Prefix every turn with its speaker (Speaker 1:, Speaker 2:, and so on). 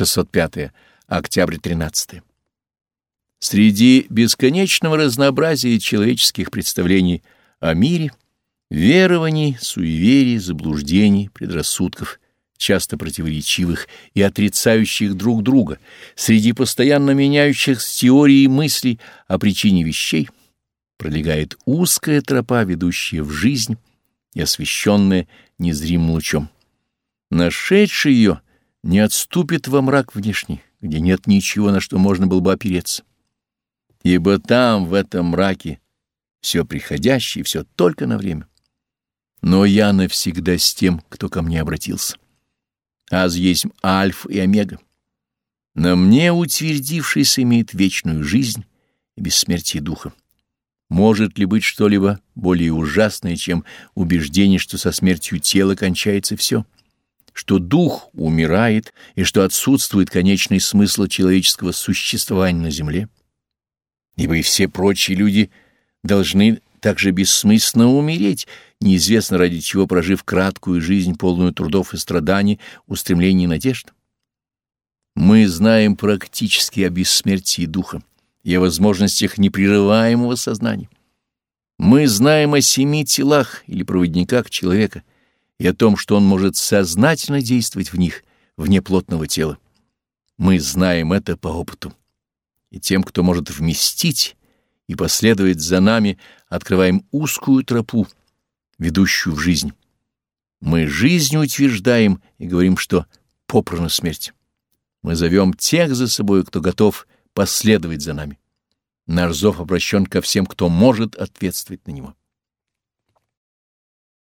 Speaker 1: 605. Октябрь 13. Среди бесконечного разнообразия человеческих представлений о мире, верований, суеверий, заблуждений, предрассудков, часто противоречивых и отрицающих друг друга, среди постоянно меняющихся теорий и мыслей о причине вещей, пролегает узкая тропа, ведущая в жизнь и освещенная незримым лучом. Нашедший ее не отступит во мрак внешний, где нет ничего, на что можно было бы опереться ибо там, в этом мраке, все приходящее, все только на время. Но я навсегда с тем, кто ко мне обратился. Аз есть альф и омега. На мне утвердившийся имеет вечную жизнь и бессмертие духа. Может ли быть что-либо более ужасное, чем убеждение, что со смертью тела кончается все? Что дух умирает и что отсутствует конечный смысл человеческого существования на земле? ибо и все прочие люди должны также бессмысленно умереть, неизвестно ради чего прожив краткую жизнь, полную трудов и страданий, устремлений и надежд. Мы знаем практически о бессмертии духа и о возможностях непрерываемого сознания. Мы знаем о семи телах или проводниках человека и о том, что он может сознательно действовать в них, вне плотного тела. Мы знаем это по опыту и тем, кто может вместить и последовать за нами, открываем узкую тропу, ведущую в жизнь. Мы жизнь утверждаем и говорим, что попрана смерть. Мы зовем тех за собой, кто готов последовать за нами. Наш зов обращен ко всем, кто может ответствовать на него.